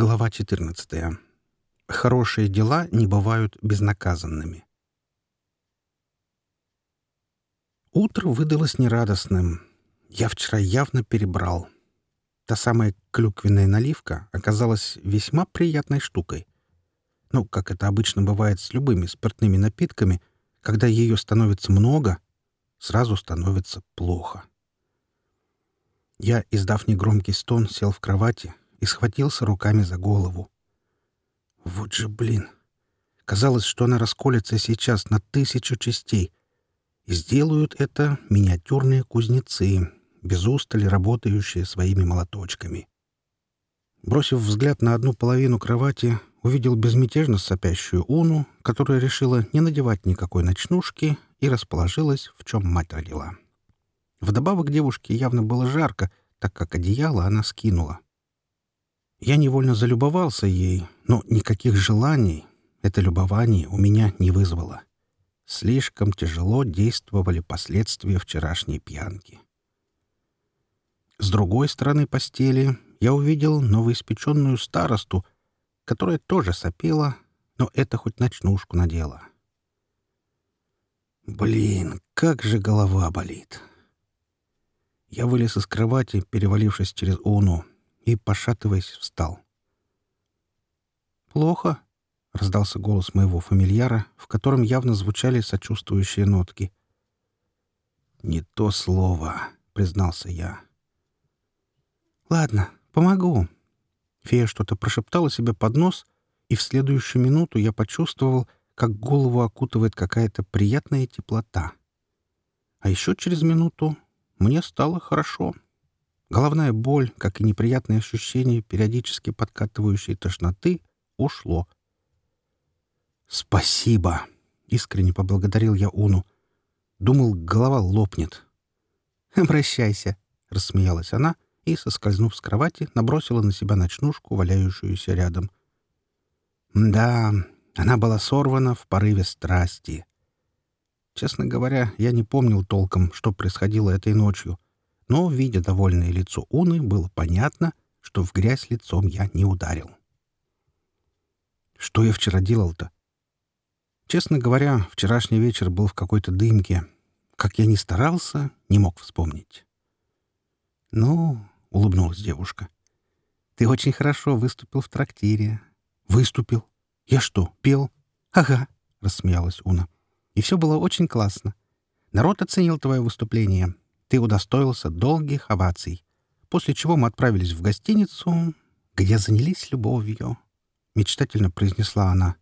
Глава 14. Хорошие дела не бывают безнаказанными. Утро выдалось нерадостным. Я вчера явно перебрал. Та самая клюквенная наливка оказалась весьма приятной штукой. Ну, как это обычно бывает с любыми спиртными напитками, когда ее становится много, сразу становится плохо. Я, издав негромкий стон, сел в кровати и схватился руками за голову. Вот же блин! Казалось, что она расколется сейчас на тысячу частей. И сделают это миниатюрные кузнецы, без устали работающие своими молоточками. Бросив взгляд на одну половину кровати, увидел безмятежно сопящую Уну, которая решила не надевать никакой ночнушки и расположилась, в чем мать родила. Вдобавок девушке явно было жарко, так как одеяло она скинула. Я невольно залюбовался ей, но никаких желаний это любование у меня не вызвало. Слишком тяжело действовали последствия вчерашней пьянки. С другой стороны постели я увидел новоиспеченную старосту, которая тоже сопела, но это хоть ночнушку надела. Блин, как же голова болит. Я вылез из кровати, перевалившись через Уну, и, пошатываясь, встал. «Плохо?» — раздался голос моего фамильяра, в котором явно звучали сочувствующие нотки. «Не то слово», — признался я. «Ладно, помогу». Фея что-то прошептала себе под нос, и в следующую минуту я почувствовал, как голову окутывает какая-то приятная теплота. А еще через минуту мне стало хорошо. Головная боль, как и неприятные ощущения периодически подкатывающей тошноты, ушло. «Спасибо!» — искренне поблагодарил я Уну. Думал, голова лопнет. «Обращайся!» — рассмеялась она и, соскользнув с кровати, набросила на себя ночнушку, валяющуюся рядом. Да, она была сорвана в порыве страсти. Честно говоря, я не помнил толком, что происходило этой ночью — но, видя довольное лицо Уны, было понятно, что в грязь лицом я не ударил. Что я вчера делал-то? Честно говоря, вчерашний вечер был в какой-то дымке. Как я ни старался, не мог вспомнить. «Ну», — улыбнулась девушка, — «ты очень хорошо выступил в трактире». «Выступил? Я что, пел?» «Ага», — рассмеялась Уна. «И все было очень классно. Народ оценил твое выступление ты удостоился долгих оваций, после чего мы отправились в гостиницу, где занялись любовью», — мечтательно произнесла она.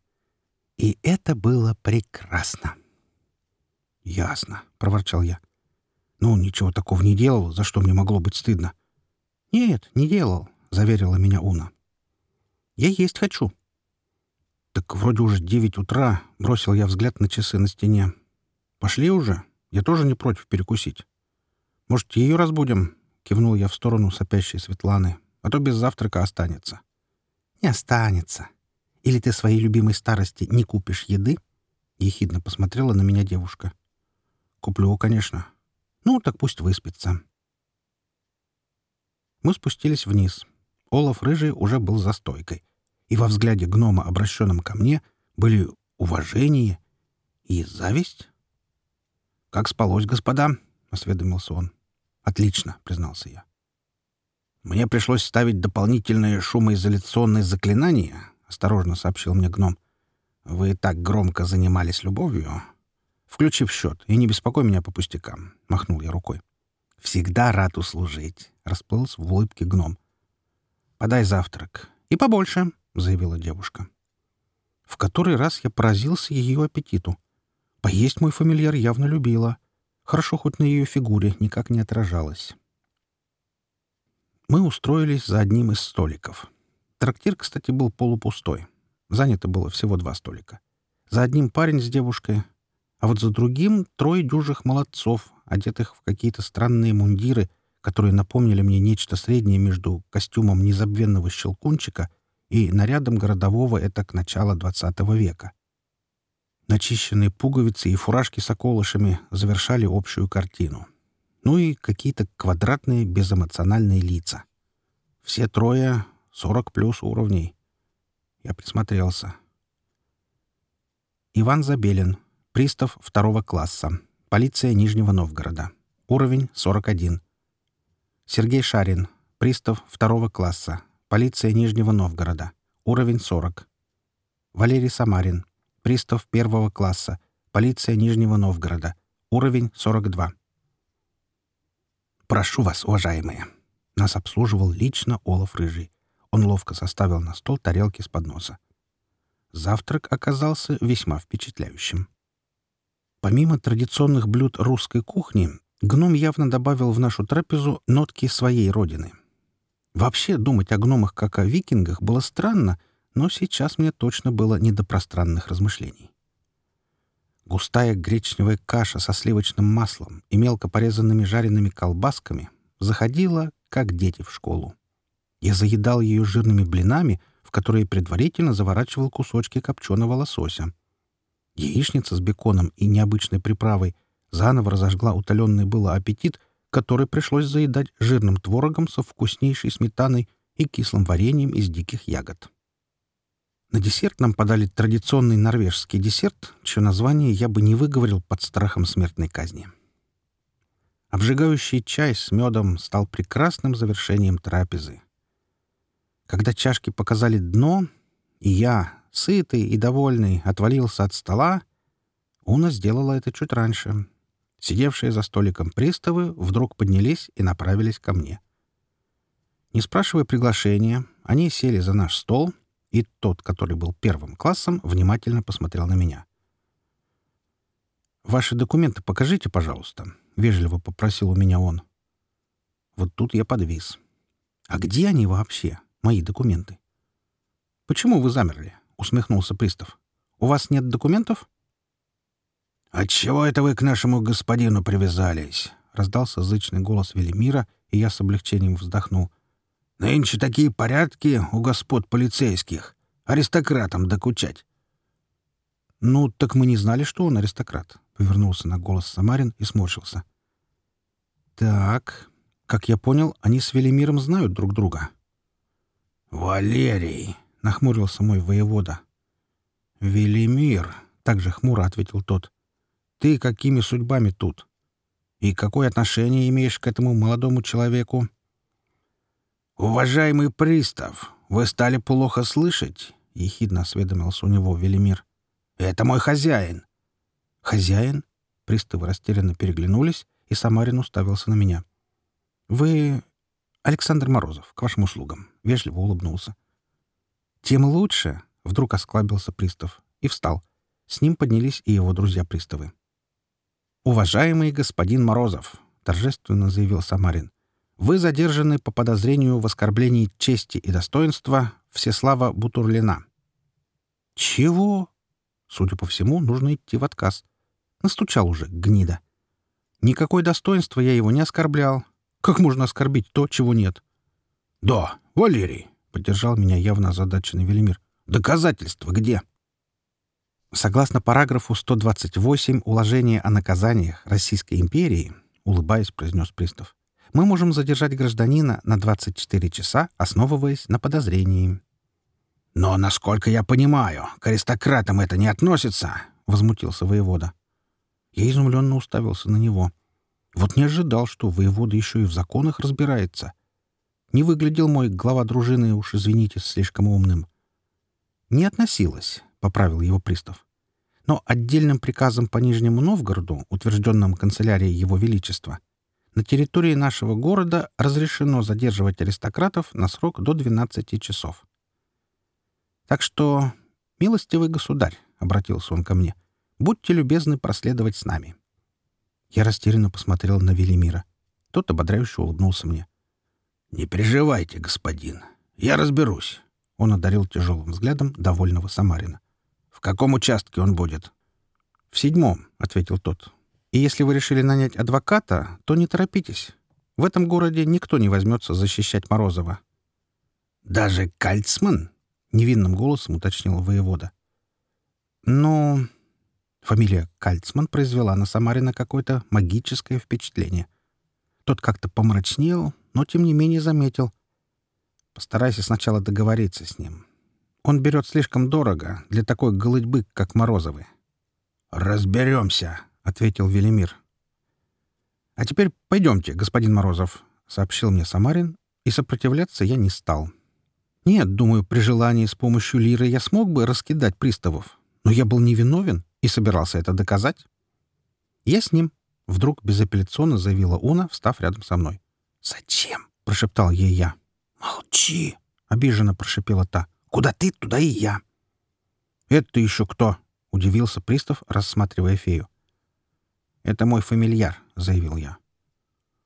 «И это было прекрасно». «Ясно», — проворчал я. «Ну, ничего такого не делал, за что мне могло быть стыдно». «Нет, не делал», — заверила меня Уна. «Я есть хочу». «Так вроде уже девять утра», — бросил я взгляд на часы на стене. «Пошли уже. Я тоже не против перекусить». «Может, ее разбудим?» — кивнул я в сторону сопящей Светланы. «А то без завтрака останется». «Не останется. Или ты своей любимой старости не купишь еды?» — ехидно посмотрела на меня девушка. «Куплю, конечно. Ну, так пусть выспится». Мы спустились вниз. Олаф Рыжий уже был за стойкой. И во взгляде гнома, обращенном ко мне, были уважение и зависть. «Как спалось, господа?» — осведомился он. «Отлично», — признался я. «Мне пришлось ставить дополнительные шумоизоляционные заклинания», — осторожно сообщил мне гном. «Вы так громко занимались любовью». «Включи в счет и не беспокой меня по пустякам», — махнул я рукой. «Всегда рад услужить», — расплылся в улыбке гном. «Подай завтрак. И побольше», — заявила девушка. В который раз я поразился ее аппетиту. Поесть мой фамильяр явно любила — Хорошо, хоть на ее фигуре никак не отражалось. Мы устроились за одним из столиков. Трактир, кстати, был полупустой. Занято было всего два столика. За одним парень с девушкой, а вот за другим трое дюжих молодцов, одетых в какие-то странные мундиры, которые напомнили мне нечто среднее между костюмом незабвенного щелкунчика и нарядом городового это к начала XX века. Начищенные пуговицы и фуражки с околышами завершали общую картину. Ну и какие-то квадратные безэмоциональные лица. Все трое Сорок плюс уровней. Я присмотрелся. Иван Забелин. Пристав второго класса. Полиция Нижнего Новгорода. Уровень 41. Сергей Шарин. Пристав второго класса. Полиция Нижнего Новгорода. Уровень 40. Валерий Самарин. Пристав первого класса. Полиция Нижнего Новгорода. Уровень 42. «Прошу вас, уважаемые!» Нас обслуживал лично Олаф Рыжий. Он ловко составил на стол тарелки с подноса. Завтрак оказался весьма впечатляющим. Помимо традиционных блюд русской кухни, гном явно добавил в нашу трапезу нотки своей родины. Вообще думать о гномах как о викингах было странно, но сейчас мне точно было не до пространных размышлений. Густая гречневая каша со сливочным маслом и мелко порезанными жареными колбасками заходила, как дети в школу. Я заедал ее жирными блинами, в которые предварительно заворачивал кусочки копченого лосося. Яичница с беконом и необычной приправой заново разожгла утоленный было аппетит, который пришлось заедать жирным творогом со вкуснейшей сметаной и кислым вареньем из диких ягод. На десерт нам подали традиционный норвежский десерт, чье название я бы не выговорил под страхом смертной казни. Обжигающий чай с медом стал прекрасным завершением трапезы. Когда чашки показали дно, и я, сытый и довольный, отвалился от стола, Уна сделала это чуть раньше. Сидевшие за столиком приставы вдруг поднялись и направились ко мне. Не спрашивая приглашения, они сели за наш стол — и тот, который был первым классом, внимательно посмотрел на меня. «Ваши документы покажите, пожалуйста», — вежливо попросил у меня он. Вот тут я подвис. «А где они вообще, мои документы?» «Почему вы замерли?» — усмехнулся пристав. «У вас нет документов?» «Отчего это вы к нашему господину привязались?» — раздался зычный голос Велимира, и я с облегчением вздохнул. Нынче такие порядки у господ полицейских. Аристократам докучать. — Ну, так мы не знали, что он аристократ, — повернулся на голос Самарин и сморщился. — Так, как я понял, они с Велимиром знают друг друга. — Валерий, — нахмурился мой воевода. — Велимир, — также хмуро ответил тот. — Ты какими судьбами тут? И какое отношение имеешь к этому молодому человеку? — «Уважаемый пристав, вы стали плохо слышать?» — ехидно осведомился у него Велимир. «Это мой хозяин». «Хозяин?» Приставы растерянно переглянулись, и Самарин уставился на меня. «Вы Александр Морозов, к вашим услугам», — вежливо улыбнулся. «Тем лучше», — вдруг осклабился пристав и встал. С ним поднялись и его друзья-приставы. «Уважаемый господин Морозов», — торжественно заявил Самарин, вы задержаны по подозрению в оскорблении чести и достоинства Всеслава Бутурлина. Чего? Судя по всему, нужно идти в отказ. Настучал уже, гнида. Никакое достоинство я его не оскорблял. Как можно оскорбить то, чего нет? Да, Валерий, — поддержал меня явно озадаченный Велимир. Доказательства где? Согласно параграфу 128 Уложения о наказаниях Российской империи, улыбаясь, произнес пристав, мы можем задержать гражданина на 24 часа, основываясь на подозрении. «Но, насколько я понимаю, к аристократам это не относится», — возмутился воевода. Я изумленно уставился на него. Вот не ожидал, что воевода еще и в законах разбирается. Не выглядел мой глава дружины, уж извините, слишком умным. «Не относилась», — поправил его пристав. «Но отдельным приказом по Нижнему Новгороду, утвержденным канцелярией Его Величества, на территории нашего города разрешено задерживать аристократов на срок до 12 часов. Так что, милостивый государь, — обратился он ко мне, — будьте любезны проследовать с нами. Я растерянно посмотрел на Велимира. Тот ободряюще улыбнулся мне. — Не переживайте, господин. Я разберусь. Он одарил тяжелым взглядом довольного Самарина. — В каком участке он будет? — В седьмом, — ответил тот. И если вы решили нанять адвоката, то не торопитесь. В этом городе никто не возьмется защищать Морозова. «Даже Кальцман?» — невинным голосом уточнил воевода. «Ну...» Фамилия Кальцман произвела на Самарина какое-то магическое впечатление. Тот как-то помрачнел, но тем не менее заметил. Постарайся сначала договориться с ним. Он берет слишком дорого для такой голытьбы, как Морозовы. «Разберемся», — ответил Велимир. «А теперь пойдемте, господин Морозов», — сообщил мне Самарин, и сопротивляться я не стал. Нет, думаю, при желании с помощью лиры я смог бы раскидать приставов, но я был невиновен и собирался это доказать. Я с ним, — вдруг безапелляционно заявила Уна, встав рядом со мной. «Зачем?» — прошептал ей я. «Молчи!» — обиженно прошипела та. «Куда ты, туда и я!» «Это еще кто?» — удивился пристав, рассматривая фею. «Это мой фамильяр», — заявил я.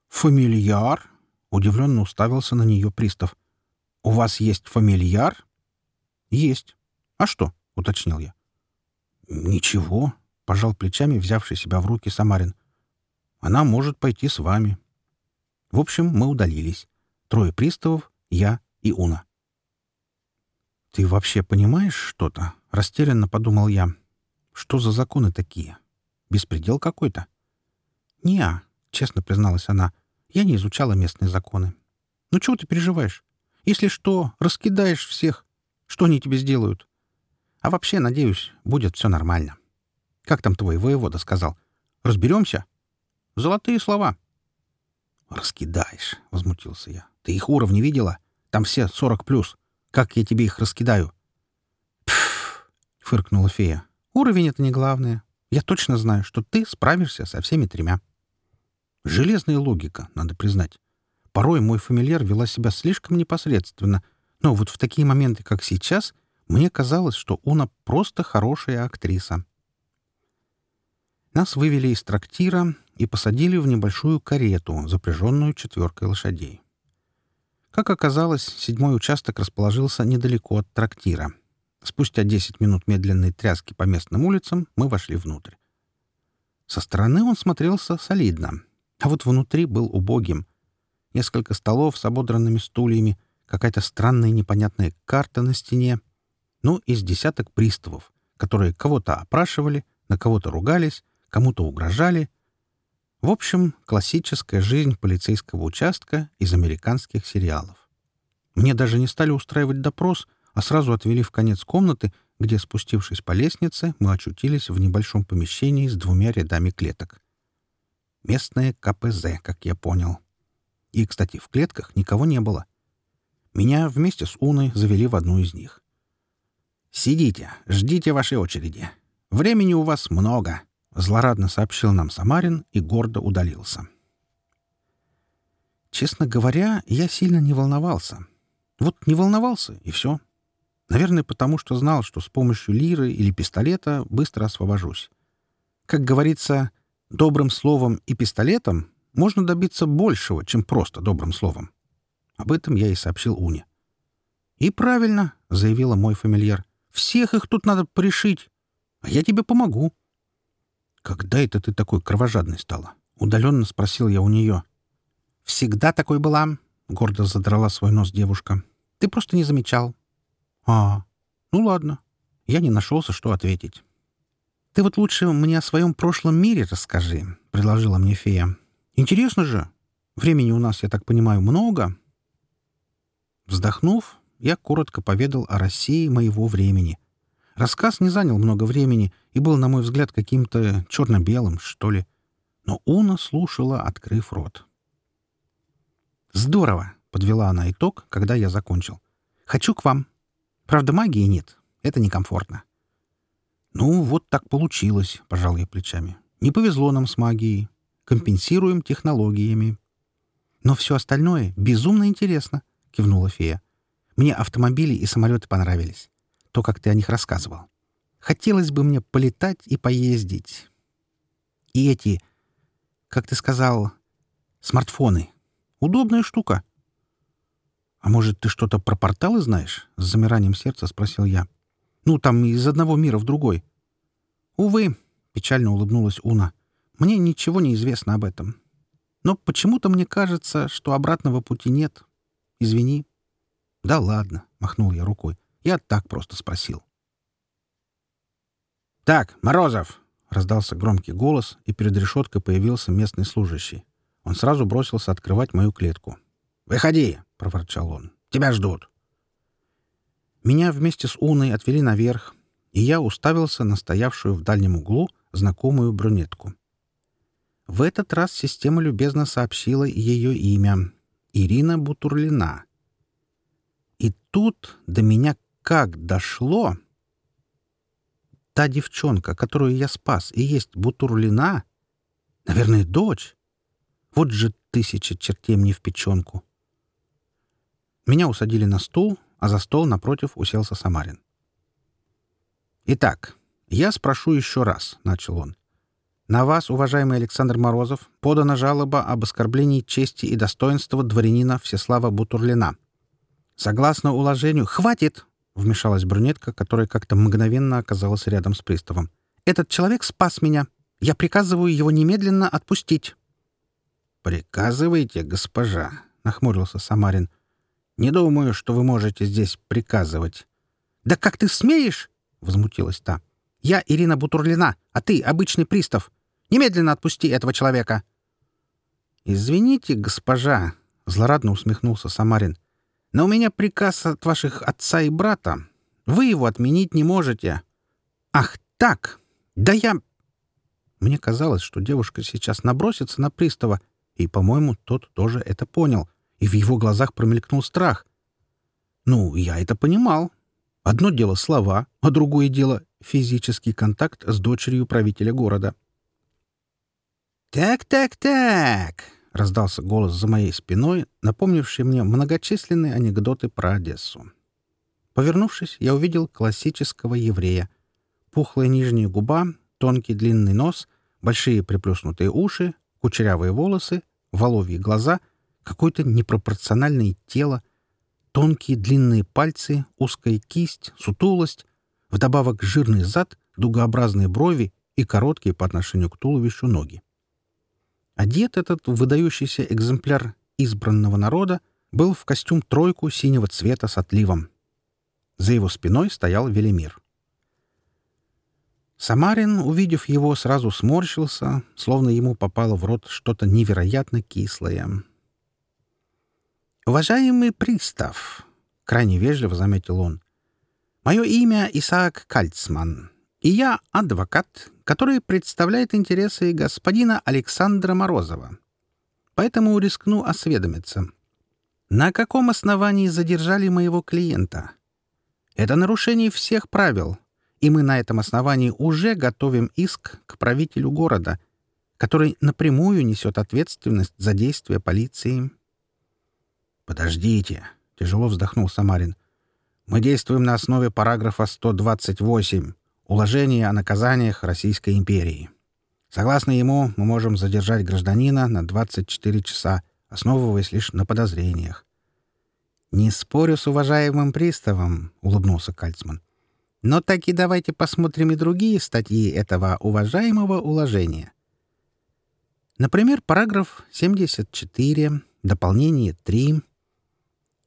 «Фамильяр?» — удивленно уставился на нее пристав. «У вас есть фамильяр?» «Есть. А что?» — уточнил я. «Ничего», — пожал плечами взявший себя в руки Самарин. «Она может пойти с вами». В общем, мы удалились. Трое приставов, я и Уна. «Ты вообще понимаешь что-то?» — растерянно подумал я. «Что за законы такие? Беспредел какой-то?» «Не-а», честно призналась она. «Я не изучала местные законы. Ну чего ты переживаешь? Если что, раскидаешь всех. Что они тебе сделают? А вообще, надеюсь, будет все нормально. Как там твой воевода сказал? Разберемся?» «Золотые слова». «Раскидаешь», — возмутился я. «Ты их уровни видела? Там все сорок плюс. Как я тебе их раскидаю?» «Пф!» — фыркнула фея. «Уровень — это не главное. Я точно знаю, что ты справишься со всеми тремя». Железная логика, надо признать. Порой мой фамильяр вела себя слишком непосредственно, но вот в такие моменты, как сейчас, мне казалось, что Уна просто хорошая актриса. Нас вывели из трактира и посадили в небольшую карету, запряженную четверкой лошадей. Как оказалось, седьмой участок расположился недалеко от трактира. Спустя десять минут медленной тряски по местным улицам мы вошли внутрь. Со стороны он смотрелся солидно, а вот внутри был убогим. Несколько столов с ободранными стульями, какая-то странная непонятная карта на стене, ну, из десяток приставов, которые кого-то опрашивали, на кого-то ругались, кому-то угрожали — в общем, классическая жизнь полицейского участка из американских сериалов. Мне даже не стали устраивать допрос, а сразу отвели в конец комнаты, где, спустившись по лестнице, мы очутились в небольшом помещении с двумя рядами клеток. Местное КПЗ, как я понял. И, кстати, в клетках никого не было. Меня вместе с Уной завели в одну из них. «Сидите, ждите вашей очереди. Времени у вас много», — злорадно сообщил нам Самарин и гордо удалился. Честно говоря, я сильно не волновался. Вот не волновался, и все. Наверное, потому что знал, что с помощью лиры или пистолета быстро освобожусь. Как говорится, добрым словом и пистолетом можно добиться большего, чем просто добрым словом. Об этом я и сообщил Уне. «И правильно», — заявила мой фамильяр. «Всех их тут надо порешить. А я тебе помогу». «Когда это ты такой кровожадный стала?» — удаленно спросил я у нее. «Всегда такой была», — гордо задрала свой нос девушка. «Ты просто не замечал». «А, ну ладно». Я не нашелся, что ответить. «Ты вот лучше мне о своем прошлом мире расскажи», — предложила мне фея. «Интересно же. Времени у нас, я так понимаю, много». Вздохнув, я коротко поведал о России моего времени — Рассказ не занял много времени и был, на мой взгляд, каким-то черно-белым, что ли. Но Уна слушала, открыв рот. «Здорово!» — подвела она итог, когда я закончил. «Хочу к вам. Правда, магии нет. Это некомфортно». «Ну, вот так получилось», — пожал я плечами. «Не повезло нам с магией. Компенсируем технологиями». «Но все остальное безумно интересно», — кивнула фея. «Мне автомобили и самолеты понравились то, как ты о них рассказывал. Хотелось бы мне полетать и поездить. И эти, как ты сказал, смартфоны. Удобная штука. — А может, ты что-то про порталы знаешь? — с замиранием сердца спросил я. — Ну, там из одного мира в другой. — Увы, — печально улыбнулась Уна, — мне ничего не известно об этом. Но почему-то мне кажется, что обратного пути нет. Извини. — Да ладно, — махнул я рукой. Я так просто спросил. «Так, Морозов!» — раздался громкий голос, и перед решеткой появился местный служащий. Он сразу бросился открывать мою клетку. «Выходи!» — проворчал он. Тебя ждут». Меня вместе с Уной отвели наверх, и я уставился на стоявшую в дальнем углу знакомую брюнетку. В этот раз система любезно сообщила ее имя — Ирина Бутурлина. И тут до меня как дошло... Та девчонка, которую я спас, и есть Бутурлина, наверное, дочь. Вот же тысяча чертей мне в печенку. Меня усадили на стул, а за стол напротив уселся Самарин. «Итак, я спрошу еще раз», — начал он. «На вас, уважаемый Александр Морозов, подана жалоба об оскорблении чести и достоинства дворянина Всеслава Бутурлина. Согласно уложению...» «Хватит!» — вмешалась брюнетка, которая как-то мгновенно оказалась рядом с приставом. «Этот человек спас меня. Я приказываю его немедленно отпустить». «Приказывайте, госпожа», — нахмурился Самарин. «Не думаю, что вы можете здесь приказывать». «Да как ты смеешь?» — возмутилась та. «Я Ирина Бутурлина, а ты обычный пристав. Немедленно отпусти этого человека». «Извините, госпожа», — злорадно усмехнулся Самарин. «но у меня приказ от ваших отца и брата. Вы его отменить не можете». «Ах так! Да я...» Мне казалось, что девушка сейчас набросится на пристава, и, по-моему, тот тоже это понял, и в его глазах промелькнул страх. Ну, я это понимал. Одно дело слова, а другое дело — физический контакт с дочерью правителя города. «Так, так, так!» — раздался голос за моей спиной, напомнивший мне многочисленные анекдоты про Одессу. Повернувшись, я увидел классического еврея. Пухлая нижняя губа, тонкий длинный нос, большие приплюснутые уши, кучерявые волосы, воловьи глаза, какое-то непропорциональное тело, тонкие длинные пальцы, узкая кисть, сутулость, вдобавок жирный зад, дугообразные брови и короткие по отношению к туловищу ноги. Одет этот выдающийся экземпляр избранного народа был в костюм-тройку синего цвета с отливом. За его спиной стоял Велимир. Самарин, увидев его, сразу сморщился, словно ему попало в рот что-то невероятно кислое. «Уважаемый пристав», — крайне вежливо заметил он, — «мое имя Исаак Кальцман, и я адвокат, который представляет интересы господина Александра Морозова. Поэтому рискну осведомиться. На каком основании задержали моего клиента? Это нарушение всех правил, и мы на этом основании уже готовим иск к правителю города, который напрямую несет ответственность за действия полиции. «Подождите», — тяжело вздохнул Самарин. «Мы действуем на основе параграфа 128 Уложения о наказаниях Российской империи. Согласно ему, мы можем задержать гражданина на 24 часа, основываясь лишь на подозрениях. «Не спорю с уважаемым приставом», — улыбнулся Кальцман. Но так и давайте посмотрим и другие статьи этого уважаемого уложения. Например, параграф 74, дополнение 3.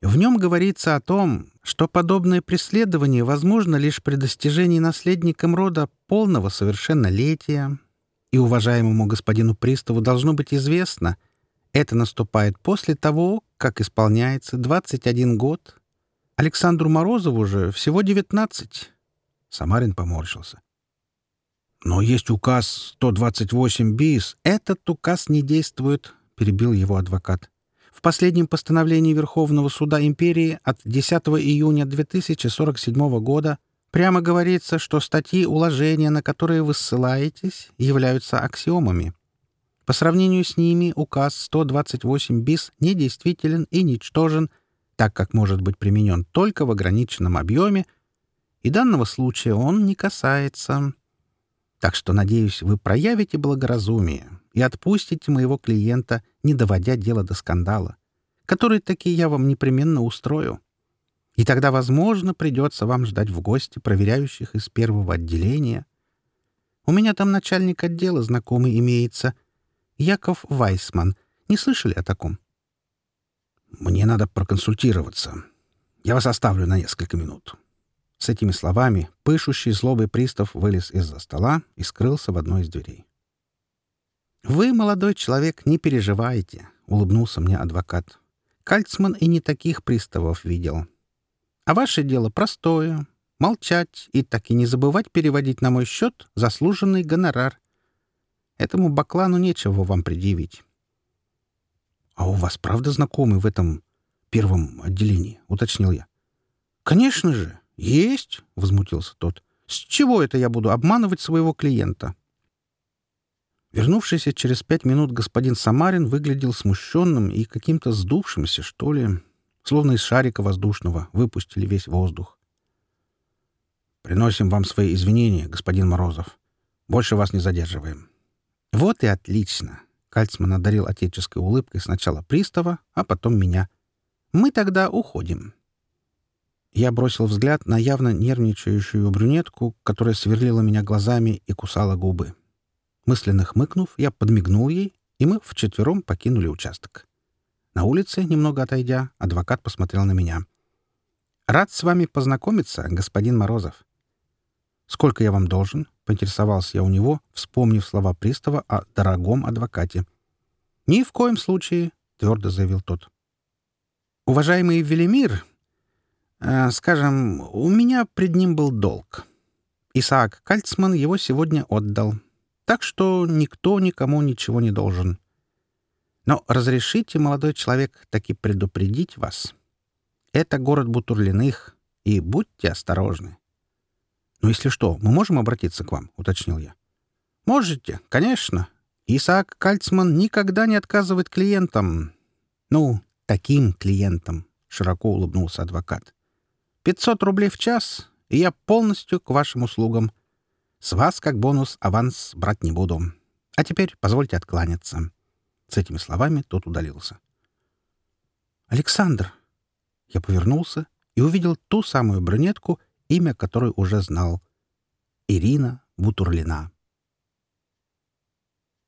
В нем говорится о том, что подобное преследование возможно лишь при достижении наследником рода полного совершеннолетия, и уважаемому господину приставу должно быть известно, это наступает после того, как исполняется 21 год. Александру Морозову же всего 19. Самарин поморщился. «Но есть указ 128 БИС». «Этот указ не действует», — перебил его адвокат. «В последнем постановлении Верховного суда империи от 10 июня 2047 года прямо говорится, что статьи уложения, на которые вы ссылаетесь, являются аксиомами. По сравнению с ними указ 128 БИС недействителен и ничтожен, так как может быть применен только в ограниченном объеме и данного случая он не касается. Так что, надеюсь, вы проявите благоразумие и отпустите моего клиента, не доводя дело до скандала, который таки я вам непременно устрою. И тогда, возможно, придется вам ждать в гости проверяющих из первого отделения. У меня там начальник отдела знакомый имеется. Яков Вайсман. Не слышали о таком? Мне надо проконсультироваться. Я вас оставлю на несколько минут. С этими словами пышущий злобый пристав вылез из-за стола и скрылся в одной из дверей. «Вы, молодой человек, не переживайте», — улыбнулся мне адвокат. Кальцман и не таких приставов видел. А ваше дело простое — молчать и так и не забывать переводить на мой счет заслуженный гонорар. Этому баклану нечего вам предъявить. — А у вас правда знакомый в этом первом отделении? — уточнил я. — Конечно же, есть, — возмутился тот. — С чего это я буду обманывать своего клиента? Вернувшийся через пять минут господин Самарин выглядел смущенным и каким-то сдувшимся, что ли, словно из шарика воздушного выпустили весь воздух. «Приносим вам свои извинения, господин Морозов. Больше вас не задерживаем». «Вот и отлично!» — Кальцман одарил отеческой улыбкой сначала пристава, а потом меня. «Мы тогда уходим». Я бросил взгляд на явно нервничающую брюнетку, которая сверлила меня глазами и кусала губы. Мысленно хмыкнув, я подмигнул ей, и мы вчетвером покинули участок. На улице, немного отойдя, адвокат посмотрел на меня. «Рад с вами познакомиться, господин Морозов». «Сколько я вам должен?» — поинтересовался я у него, вспомнив слова пристава о дорогом адвокате. «Ни в коем случае», — твердо заявил тот. «Уважаемый Велимир, э, скажем, у меня пред ним был долг. Исаак Кальцман его сегодня отдал. Так что никто никому ничего не должен. Но разрешите, молодой человек, таки предупредить вас. Это город Бутурлиных, и будьте осторожны. «Ну, если что, мы можем обратиться к вам?» — уточнил я. «Можете, конечно. Исаак Кальцман никогда не отказывает клиентам. Ну, таким клиентам», — широко улыбнулся адвокат. «Пятьсот рублей в час, и я полностью к вашим услугам. С вас, как бонус, аванс брать не буду. А теперь позвольте откланяться». С этими словами тот удалился. «Александр!» Я повернулся и увидел ту самую брюнетку, имя которой уже знал. Ирина Бутурлина.